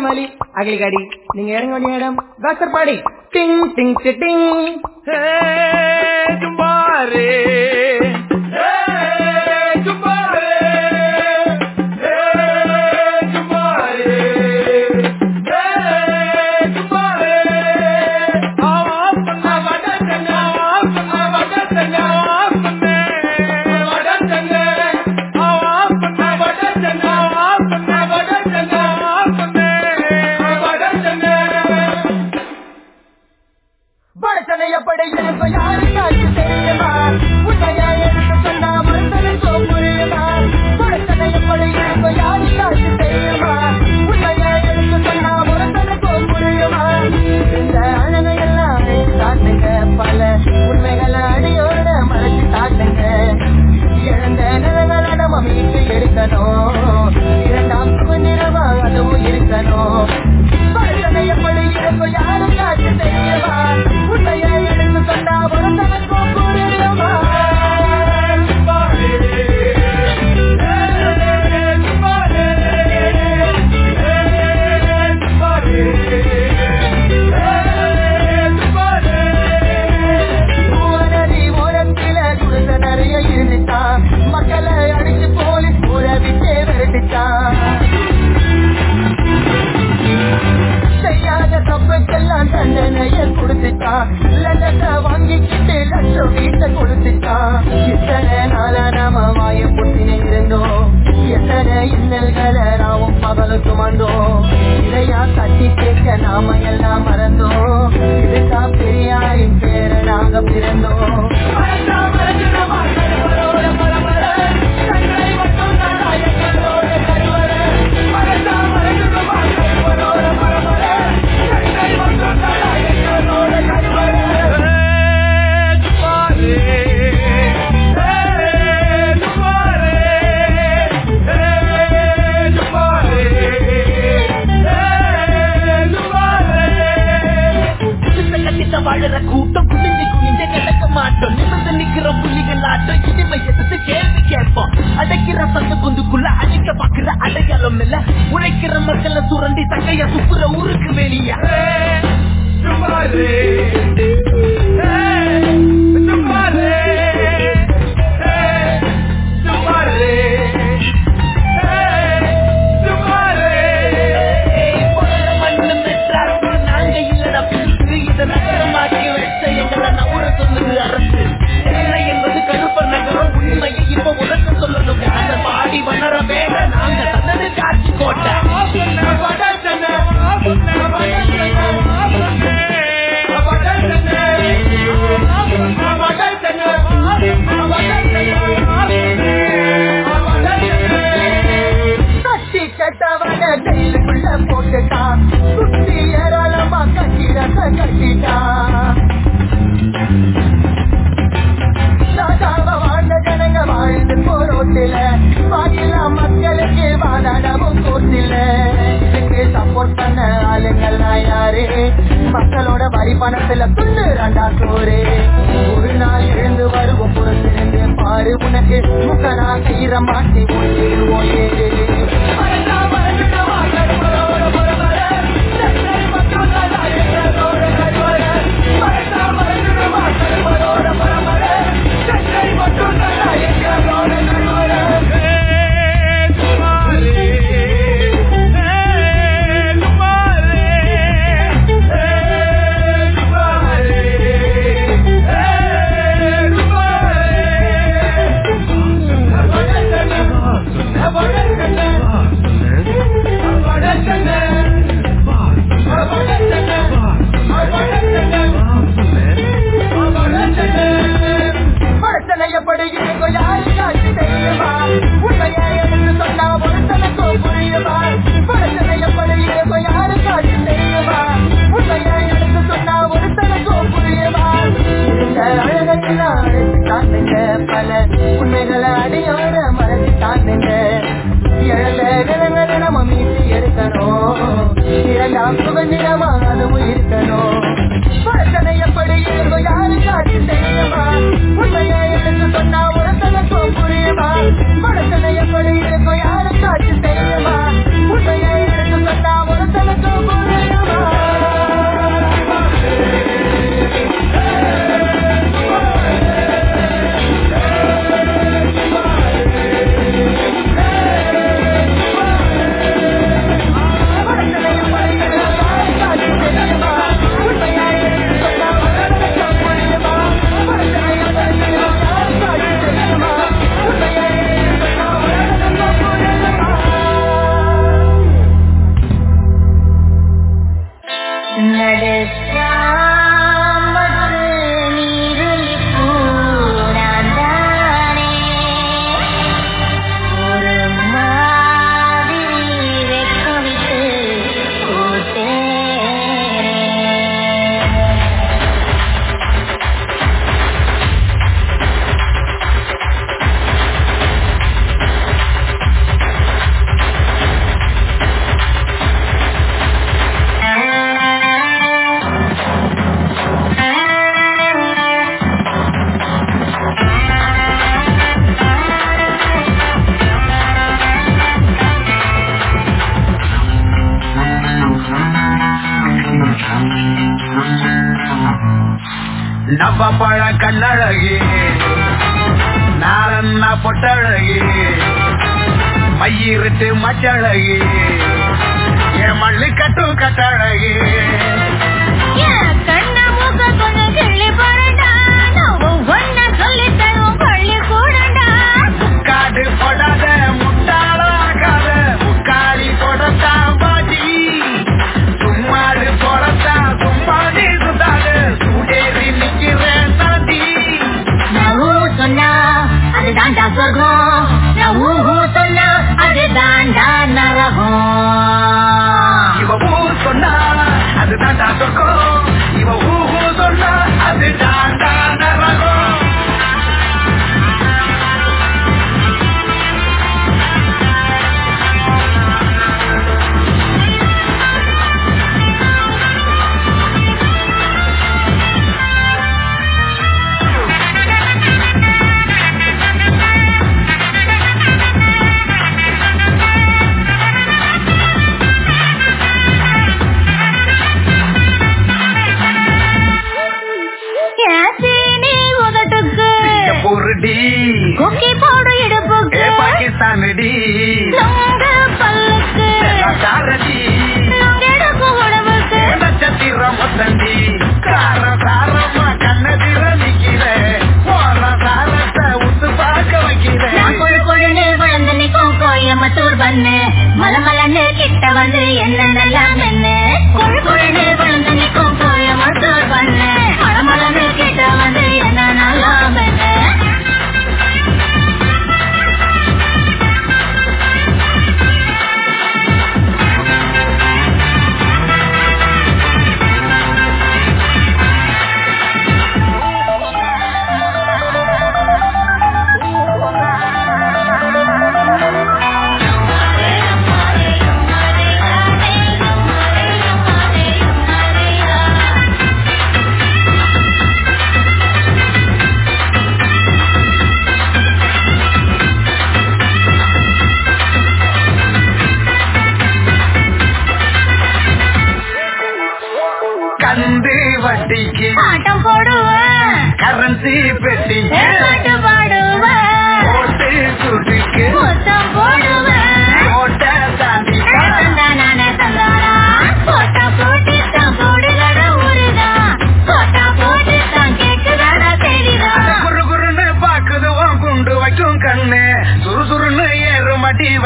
மாலி. மாலி அகிலகாடி நீங்க இறங்க வேண்டிய இடம். டாக்டர் பாடி டிங் டிங். டிங் பாரு மக்களோட வரி பணத்துல துண்டு ரெண்டா ஒரு நாள் எழுந்து வருவோம் புறத்திருந்து பாரு உனக்கு முக்கனா செய்யற மாட்டி போயிடுவோம் ஏறு. சுதந்திரமா அதுவும் இருக்கணும் வாசனை எப்படி இயல்பு யாரு காட்டி தெரியுமா உண்மையா எழுந்து சொன்னா உரத்தனக்கும் புரியுமா? மனசனை எப்படி இயல்பு யாரு காட்டி தெரியுமா உண்மையா எழுந்து சொன்னா உரத்தனக்கும் நவ பழ கண்ணழகி நாரன்னா பொட்டழகி மயிரிட்டு மச்சழகி என் மல்லு கட்டு கட்டழகி. घो न ஊகூ சொன்ன அது தாண்டா நரகம் இவ ஊ சொன்னா அது தாண்டா சொர்க்கம் இவ ஊகூ சொன்னா அது தாண்டா நரகம்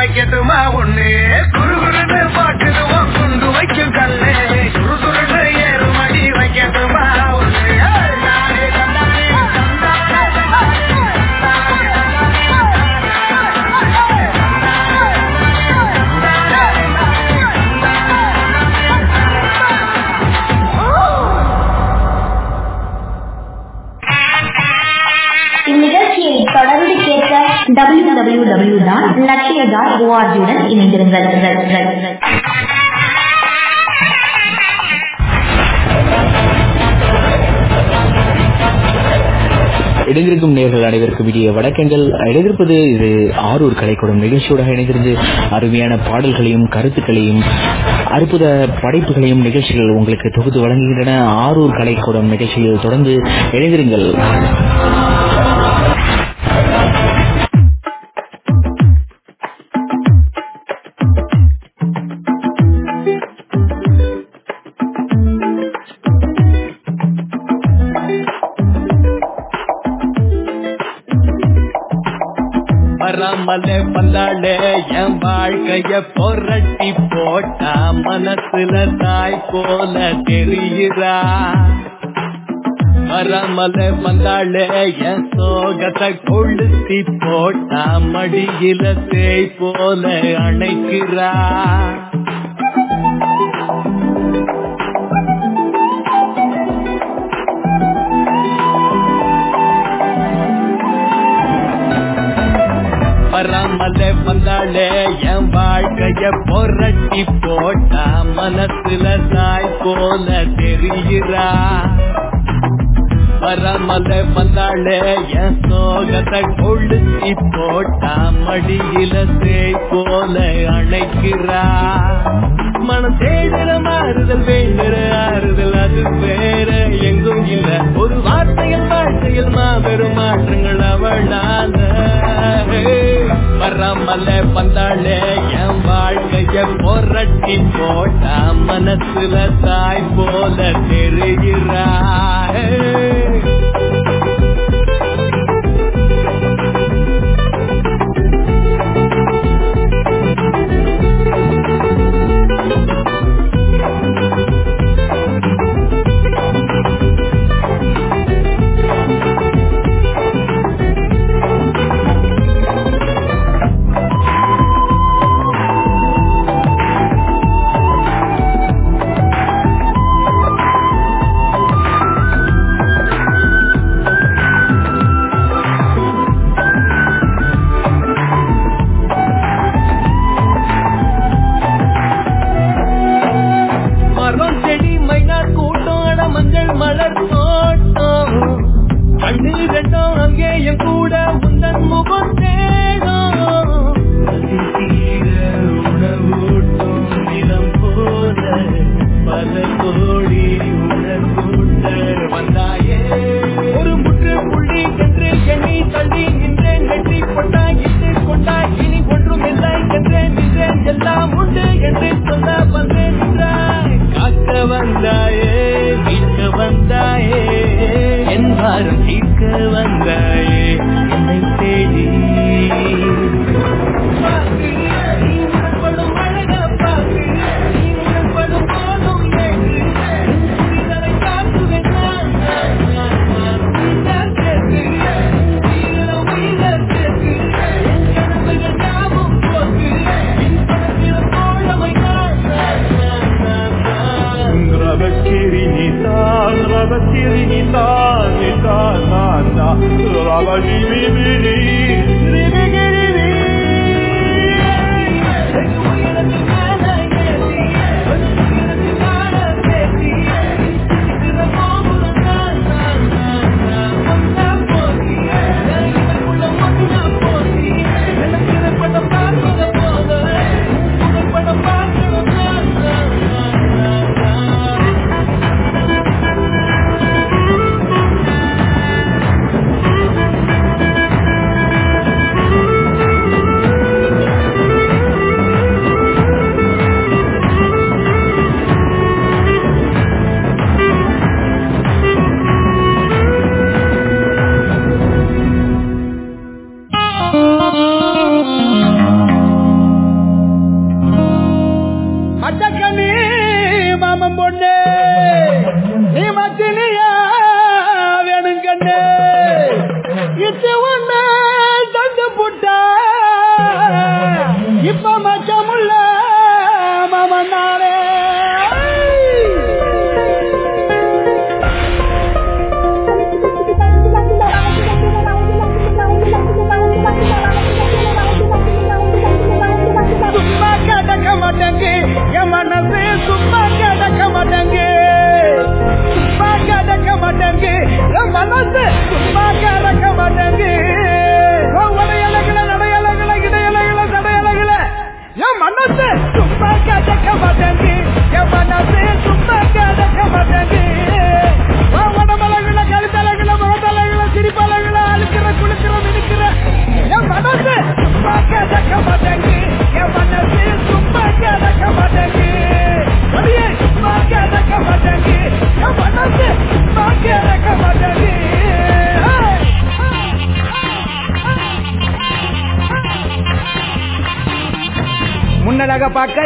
வைக்கட்டுமா ஒண்ணு குறு குறுன்னு குண்டு வைக்கும் கண்ணு. ஓஆர்ஜியுடன் இணைந்திருங்கள். இணைந்திருக்கும் நேர்கள் அனைவருக்கும் இடையே வடக்கங்கள் இணைந்திருப்பது இது ஆரூர் கலைக்கூடம் நிகழ்ச்சியோட இணைந்திருந்து அருமையான பாடல்களையும் கருத்துக்களையும் அற்புத படைப்புகளையும் நிகழ்ச்சிகள் உங்களுக்கு தொகுத்து வழங்குகின்றன. ஆரூர் கலைக்கூடம் நிகழ்ச்சியில் தொடர்ந்து இணைந்திருங்கள். மலை வந்தாளே என் வாழ்க்கைய பொரட்டி போட்டா மனசுல தாய் போல தெரியுறா வரமலை வந்தாளே என் சோகத்தை கொளுத்தி போட்டா மடியில தேய் போல அணைக்கிறா? வந்தாளே என் வாழ்க்கைய பொரட்டி போட்டா மனசுல தாய் போல தெரிகிறா. வராமலே வந்தாளே என் சோகத்தை கொளுத்தி போட்டா மடியில தேய் போல அழைக்கிறா மனம் தேடுற மாறுதல் வேண்டுற ஆறுதல் அது வேற எங்கும் இல்ல. ஒரு வார்த்தையில் வாழ்க்கையில் மாபெரும் மாற்றங்கள் அவளால. வராமல வந்தாளே என் வாழ்க்கைய பொரட்டி போட்டா மனசுல தாய் போல தெரிகிறா.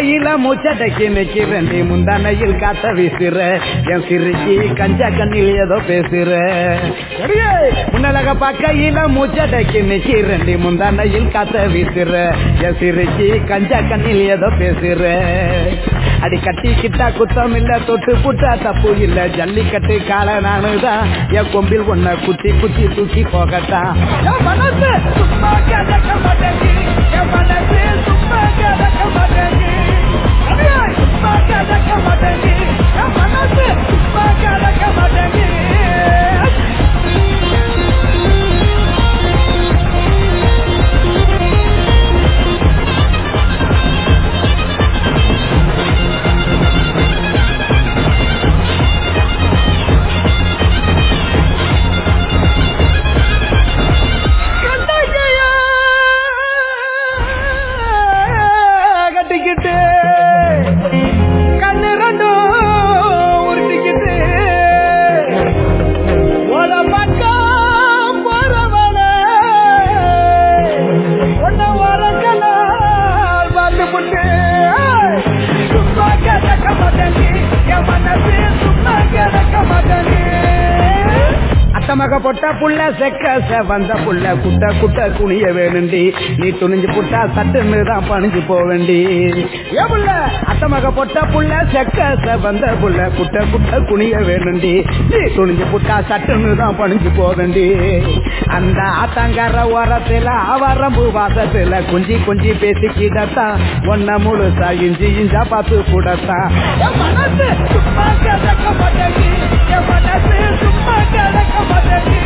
கோயில பார்க்கையில மூச்சடைக்கு நிக்கிறேன் நீ முந்தானையில் காத்த வீசுற. என் சிறுக்கி கஞ்சா கண்ணில் ஏதோ பேசுற. உன்னலக பக்கையில பார்க்கையில மூச்சடைக்கு நிக்கிறேன் நீ முந்தானையில் காத்த வீசுற. என் சிறுக்கி கஞ்சா கண்ணில் ஏதோ பேசுற. அடி கட்டி கிட்டா குத்தம் இல்ல தொட்டு புட்டா தப்பு இல்ல. ஜல்லிக்கட்டு கால நானுதான் என் கொம்பில் ஒன்ன குத்தி குத்தி தூக்கி போகத்தான். மனசு சும்மா கிடக்க மாட்டேன் என் மனசு சும்மா கிடக்க மாட்டேன் அடியே, சும்மா கிடக்க மாட்டேங்கி என் வந்த புள்ள குட்ட குட்ட குனிய வேணுண்டி. நீ துணிஞ்சு புட்டா சட்டுன்னு தான் பணிஞ்சு போவேண்டி. ஏ புள்ள அத்தமக பொட்ட புள்ள செக்க வந்த புள்ள குட்ட குட்ட குனிய வேணுண்டி. நீ துணிஞ்சு புட்டா சட்டுன்னு தான் பணிஞ்சு போவேண்டி. அந்த ஆத்தங்கர ஓரத்துல அவரம்பு வாசத்துல குஞ்சி குஞ்சி பேசிக்கிடத்தான் ஒன்ன முழுசா இஞ்சி இஞ்சா பார்த்து கூடத்தா மனசு சும்மா கிடக்க மனசு சும்மா கிடக்க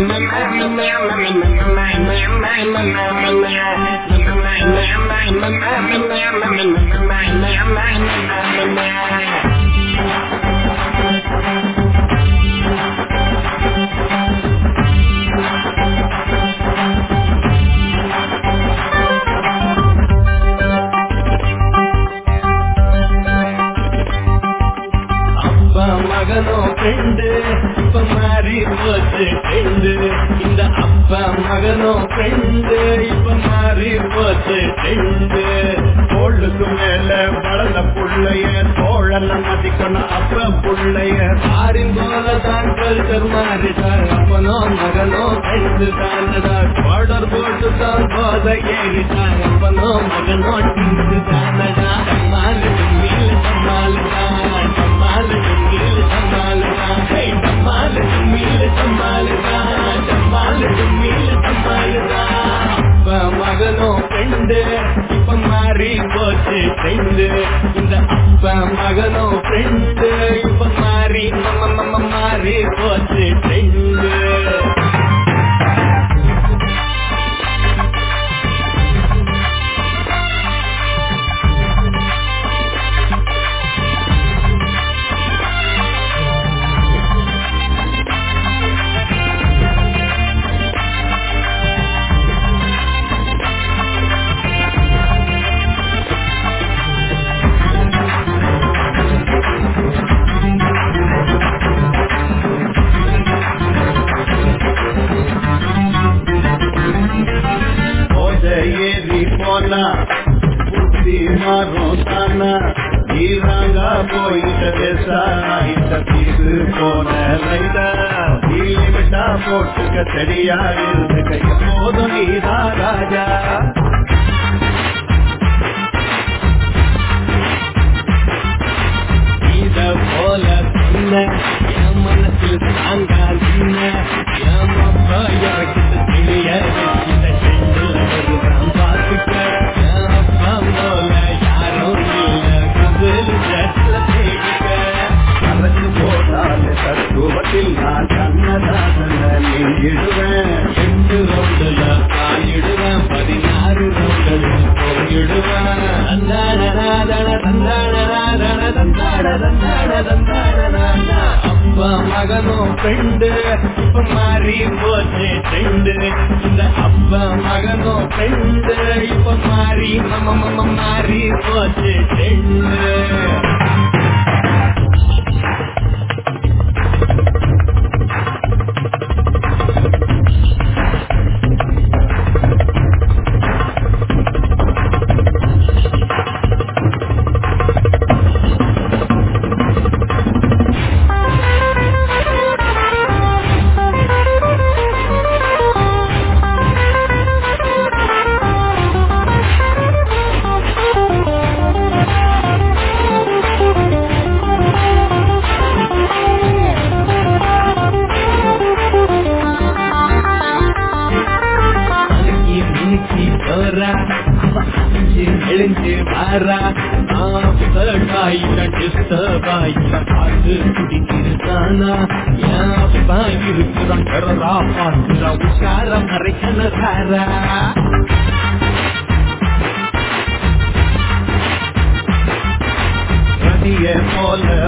அப்பா தான் மாறிட்டார் அப்பனோ மகனோ ஃப்ரெண்டு தானடா பார்டர் போட்டு தான் போத ஏறிட்டார் அப்பனோ மகனோ டிந்து தானடா மாலு மீல் சமாலு தான் மீல் சமாலு தான் மீல் சமாலு தான் மீல் சமாலு அப்ப மகனோ ஃப்ரெண்டு இப்ப மாறி போச்சு இந்த அப்ப மகனோ பெண்டு போயிட்ட பேசா இந்த பீசு போன விட்டா போட்டுக்க சரியா இருந்துக்க எப்போதும் நீதா ராஜா போல என் மனசில் தாங்கால் என் அப்பா பார்த்துக்க ரூபத்தில் நான் கண்ணதாசன நெஞ்சிடுவேன் ரெண்டு ரவுண்டுல காலிடுவேன் பதினாறு ரவுண்டில் போயிடுவேன் தந்தாடனாதன தந்தாடனாதன தந்தாட தந்தாட தந்தாடனாதன அப்பா மகனும் பெண்டு இப்ப மாறி போச்சு ட்ரெண்டு இந்த அப்பா மகனும் பெண்டு இப்ப மாறி மாறி போச்சு ட்ரெண்டு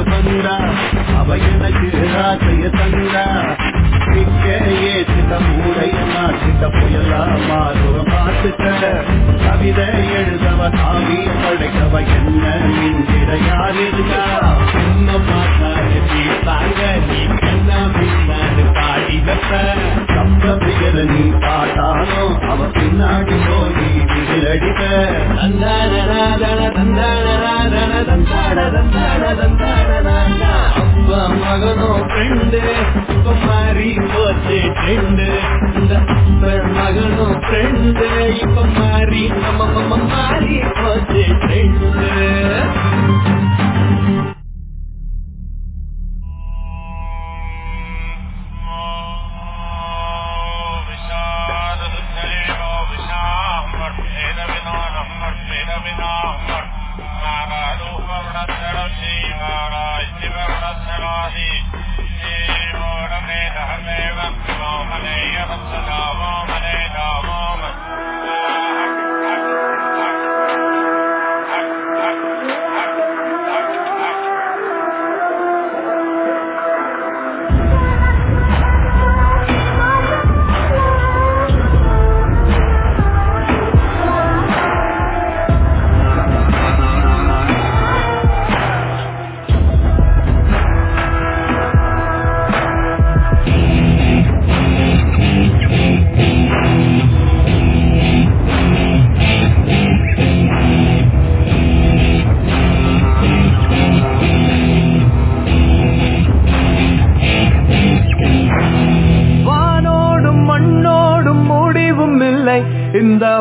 வந்தா அவ எனக்கு ராசைய தந்தா. சிக்க ஏற்றிட்ட நான் சிதம் புயலா மாறுவ பார்த்துட்ட கவிதை எழுதவ காவிய படைக்கவ என்ன மிஞ்சிட யார் இருக்கா என்ன பார்த்தாரு தீர்த்தாங்க நீ பின்னாடு பாடி நீ அவ பின்னாடி போய் அப்பா ஃப்ரெண்டு இப்ப மாறி போச்சு ட்ரெண்டு இந்த மகன் மகனும் ஃப்ரெண்டு இப்ப மாறி நம்ம மாறி போச்சு ஃப்ரெண்டு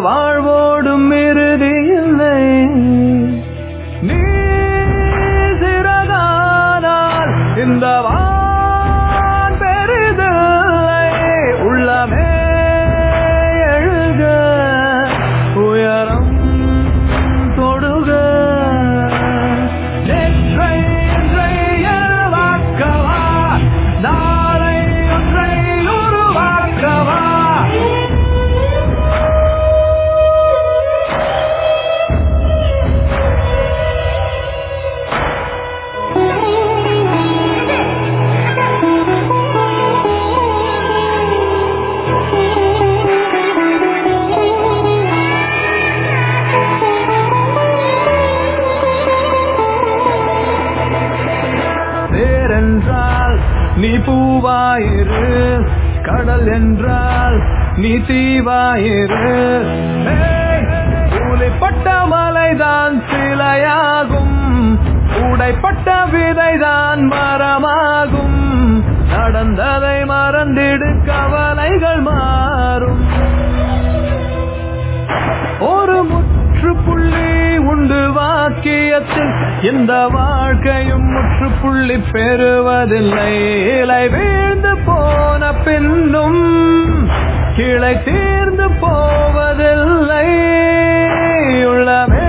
வாழ்வோடும் இறுதி இல்லை. நீ சிறகானால் இந்த வான் பூவாயிரு கடல் என்றால் நீ தீவாயிரு. ஏய், கூலிப்பட்ட மலை சிலையாகும். உடைப்பட்ட விதைதான் மரமாகும். நடந்ததை மறந்திடு கவலைகள் மாறும். ஒரு முற்றுப்புள்ளி உண்டு வாக்கியத்தில் இந்த வாழ்க்கையும் முற்றுப்புள்ளி பெறுவதில்லை. இலை வீழ்ந்து போன பின்னும் கிளை தீர்ந்து போவதில்லை. உள்ளமே